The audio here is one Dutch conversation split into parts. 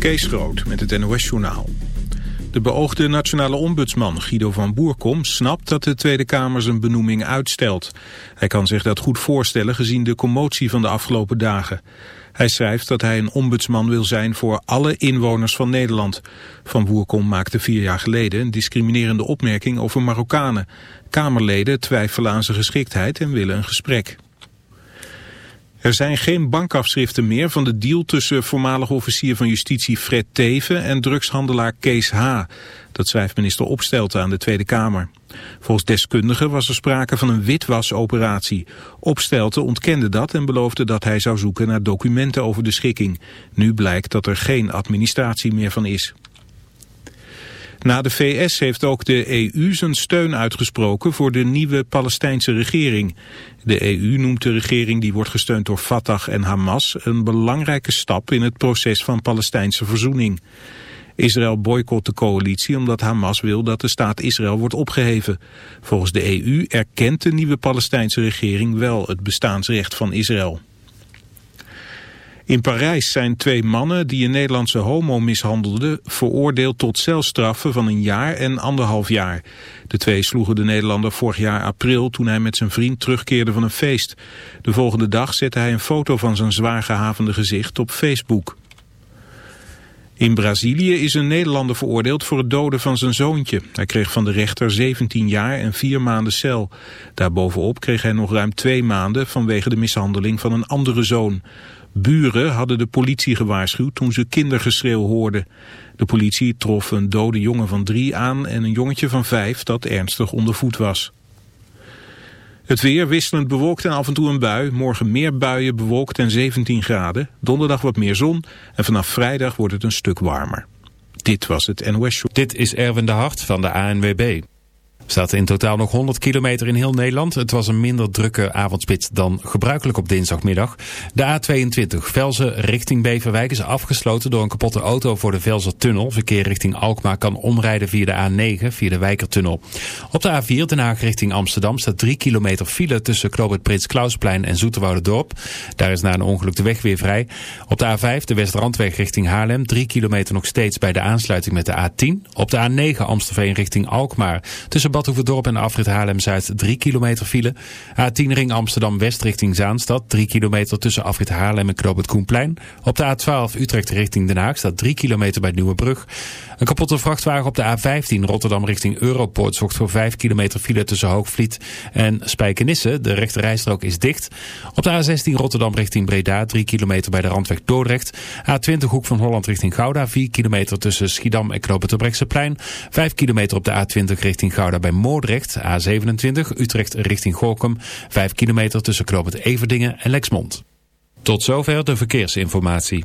Kees Groot met het NOS-journaal. De beoogde nationale ombudsman Guido van Boerkom snapt dat de Tweede Kamer zijn benoeming uitstelt. Hij kan zich dat goed voorstellen gezien de commotie van de afgelopen dagen. Hij schrijft dat hij een ombudsman wil zijn voor alle inwoners van Nederland. Van Boerkom maakte vier jaar geleden een discriminerende opmerking over Marokkanen. Kamerleden twijfelen aan zijn geschiktheid en willen een gesprek. Er zijn geen bankafschriften meer van de deal tussen voormalig officier van justitie Fred Teven en drugshandelaar Kees H. Dat schrijft minister Opstelten aan de Tweede Kamer. Volgens deskundigen was er sprake van een witwasoperatie. Opstelten ontkende dat en beloofde dat hij zou zoeken naar documenten over de schikking. Nu blijkt dat er geen administratie meer van is. Na de VS heeft ook de EU zijn steun uitgesproken voor de nieuwe Palestijnse regering. De EU noemt de regering die wordt gesteund door Fatah en Hamas een belangrijke stap in het proces van Palestijnse verzoening. Israël boycott de coalitie omdat Hamas wil dat de staat Israël wordt opgeheven. Volgens de EU erkent de nieuwe Palestijnse regering wel het bestaansrecht van Israël. In Parijs zijn twee mannen die een Nederlandse homo mishandelden veroordeeld tot celstraffen van een jaar en anderhalf jaar. De twee sloegen de Nederlander vorig jaar april toen hij met zijn vriend terugkeerde van een feest. De volgende dag zette hij een foto van zijn zwaar gehavende gezicht op Facebook. In Brazilië is een Nederlander veroordeeld voor het doden van zijn zoontje. Hij kreeg van de rechter 17 jaar en 4 maanden cel. Daarbovenop kreeg hij nog ruim 2 maanden vanwege de mishandeling van een andere zoon. Buren hadden de politie gewaarschuwd toen ze kindergeschreeuw hoorden. De politie trof een dode jongen van drie aan en een jongetje van vijf dat ernstig onder voet was. Het weer wisselend bewolkt en af en toe een bui. Morgen meer buien bewolkt en 17 graden. Donderdag wat meer zon en vanaf vrijdag wordt het een stuk warmer. Dit was het NOS Show. Dit is Erwin de Hart van de ANWB staat in totaal nog 100 kilometer in heel Nederland. Het was een minder drukke avondspits dan gebruikelijk op dinsdagmiddag. De A22 Velzen richting Beverwijk is afgesloten door een kapotte auto voor de Velzertunnel. Verkeer richting Alkmaar kan omrijden via de A9 via de Wijkertunnel. Op de A4 Den Haag richting Amsterdam staat 3 kilometer file tussen Knoop Prins Klausplein en Dorp. Daar is na een ongeluk de weg weer vrij. Op de A5 de Westrandweg richting Haarlem 3 kilometer nog steeds bij de aansluiting met de A10. Op de A9 Amstelveen richting Alkmaar tussen Badhoevedorp en afrit Haarlem-Zuid 3 kilometer file. A10 ring Amsterdam-West richting Zaanstad 3 kilometer tussen afrit Haarlem en Knoop het Koenplein. Op de A12 Utrecht richting Den Haag staat 3 kilometer bij Nieuwebrug. Een kapotte vrachtwagen op de A15 Rotterdam richting Europoort zorgt voor 5 kilometer file tussen Hoogvliet en Spijkenisse. De rechte rijstrook is dicht. Op de A16 Rotterdam richting Breda 3 kilometer bij de randweg Dordrecht. A20 Hoek van Holland richting Gouda 4 kilometer tussen Schiedam en Knoop het 5 kilometer op de A20 richting Gouda bij Moordrecht. A27 Utrecht richting Gorkum. 5 kilometer tussen Knoop het Everdingen en Lexmond. Tot zover de verkeersinformatie.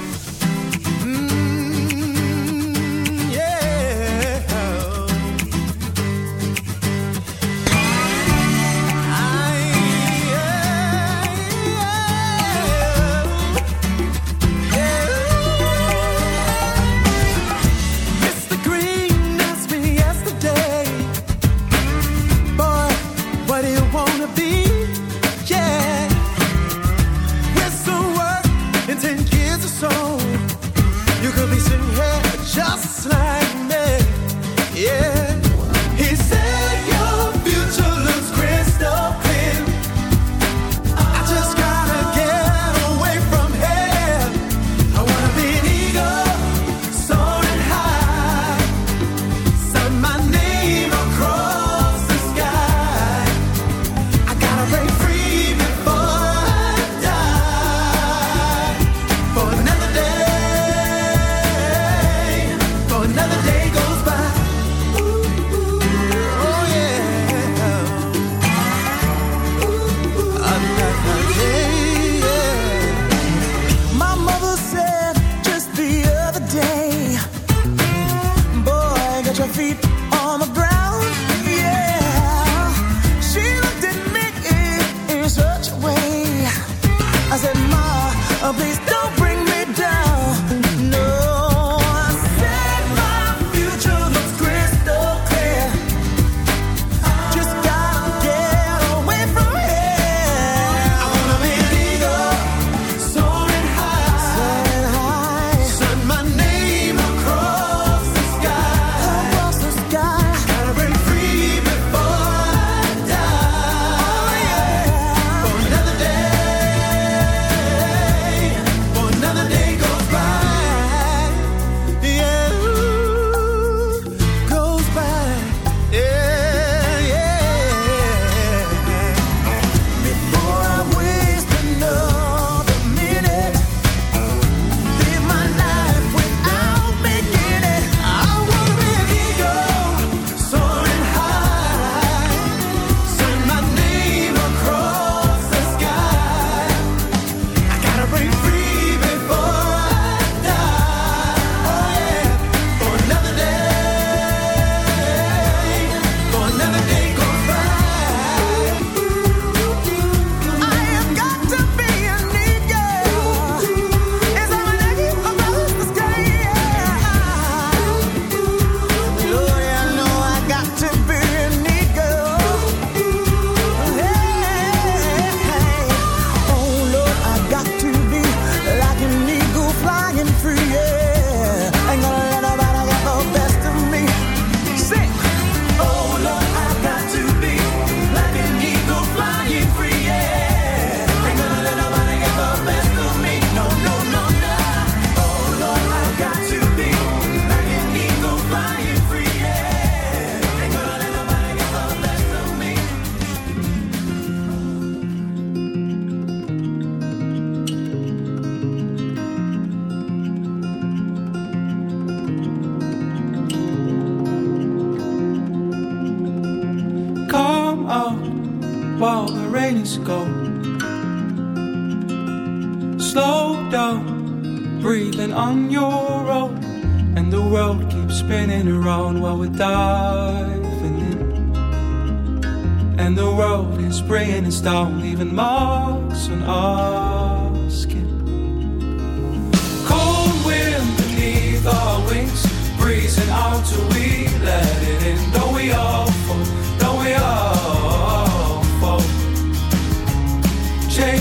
let's go. Slow down, breathing on your own. And the world keeps spinning around while we're diving in. And the world is spraying us down, leaving marks on our skin. Cold wind beneath our wings, breezing out till we let it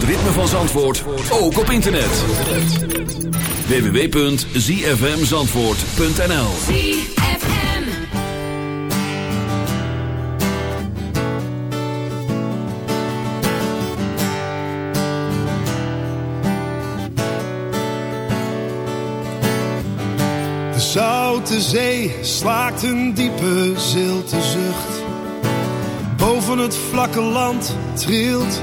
het ritme van Zandvoort, ook op internet. www.zfmzandvoort.nl ZFM. De zoute zee slaakt een diepe zilte zucht. Boven het vlakke land trilt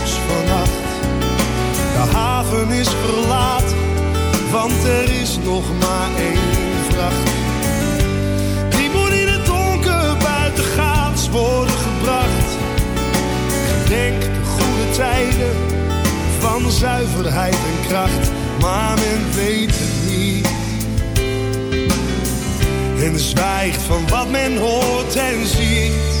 De haven is verlaten, want er is nog maar één vracht. Die moet in het donker buitengaats worden gebracht. Gedenk de goede tijden van zuiverheid en kracht, maar men weet het niet. En zwijgt van wat men hoort en ziet.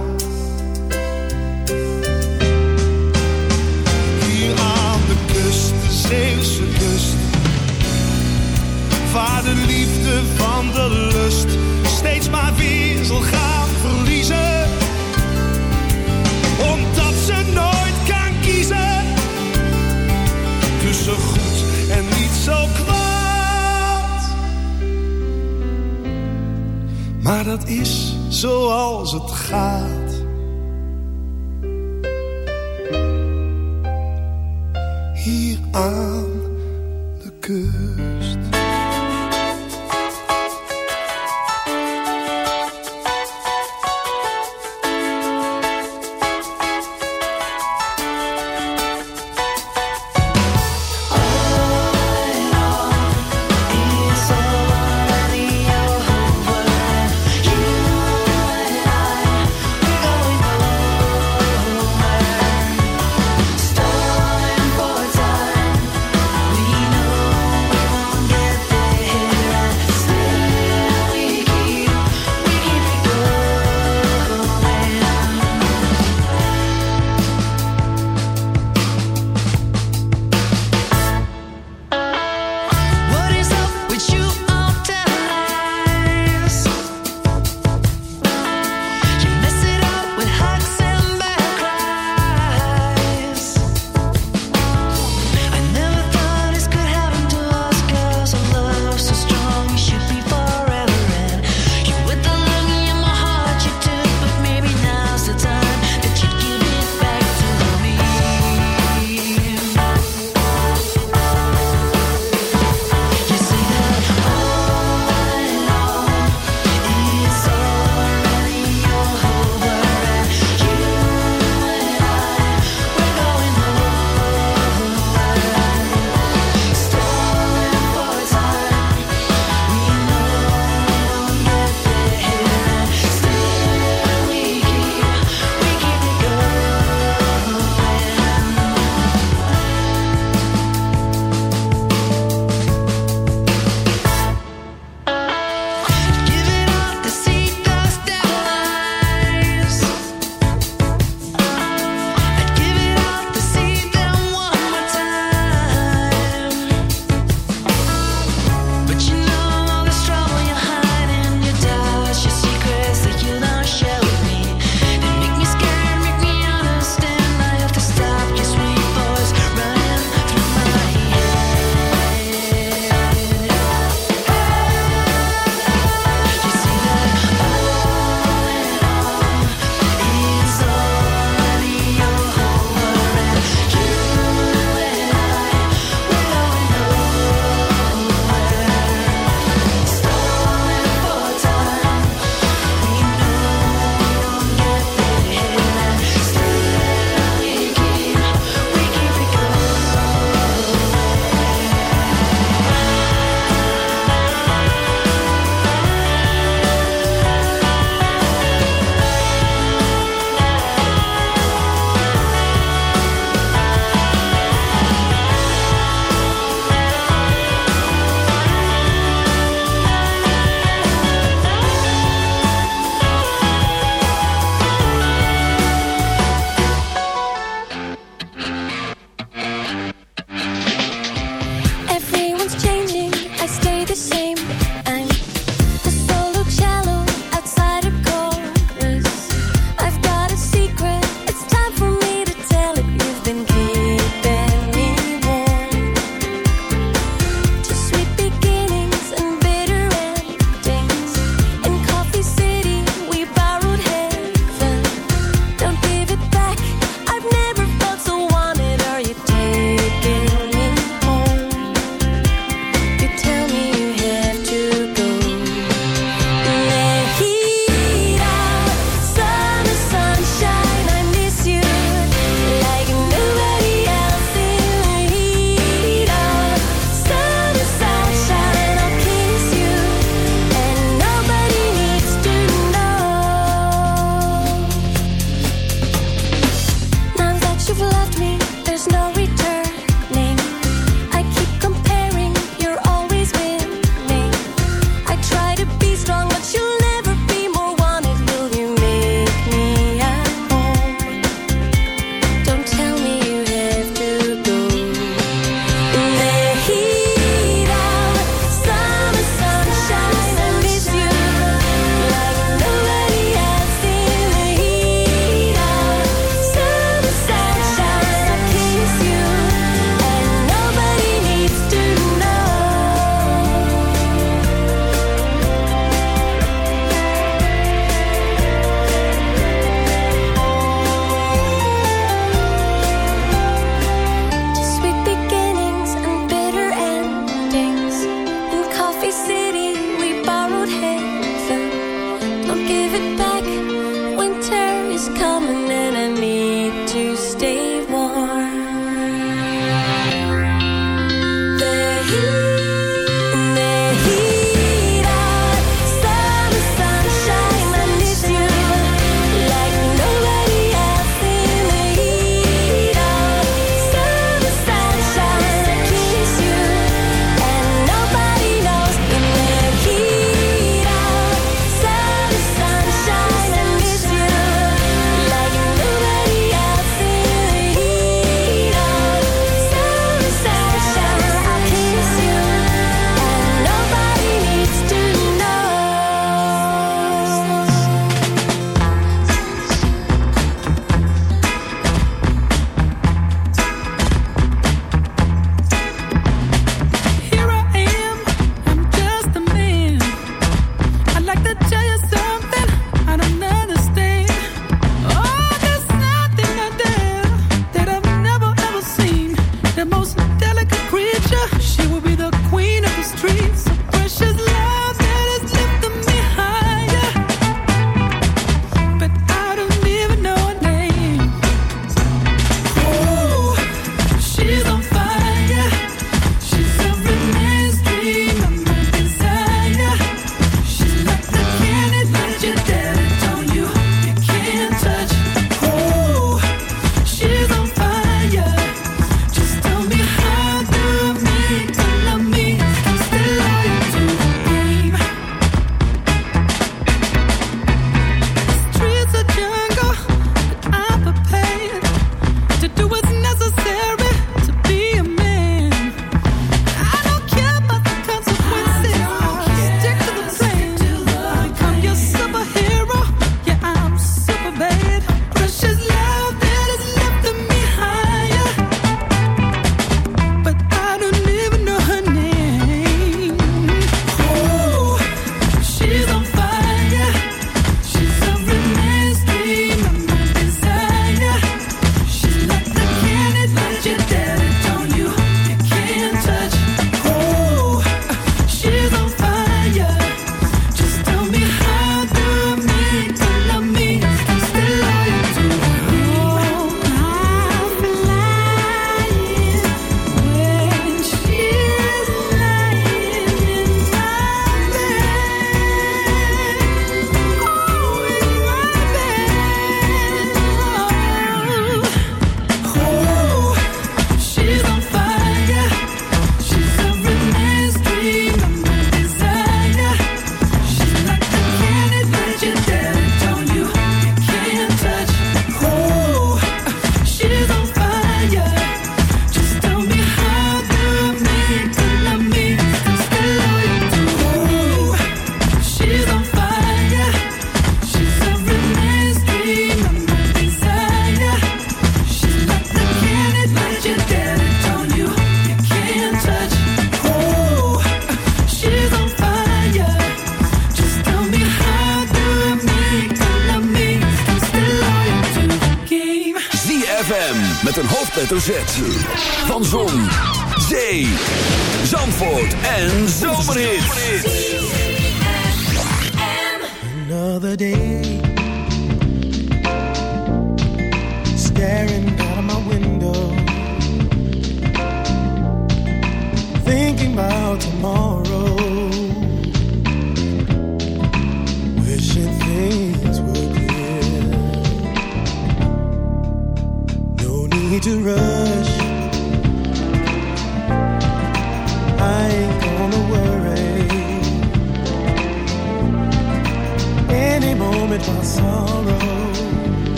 Maar dat is zoals het gaat.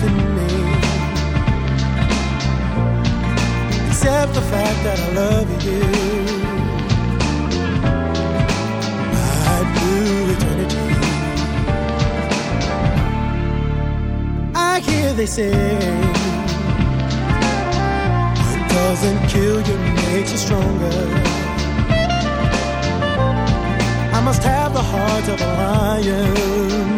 Within the fact that I love you. Eternity. I hear they say what doesn't kill you makes you stronger. I must have the heart of a lion.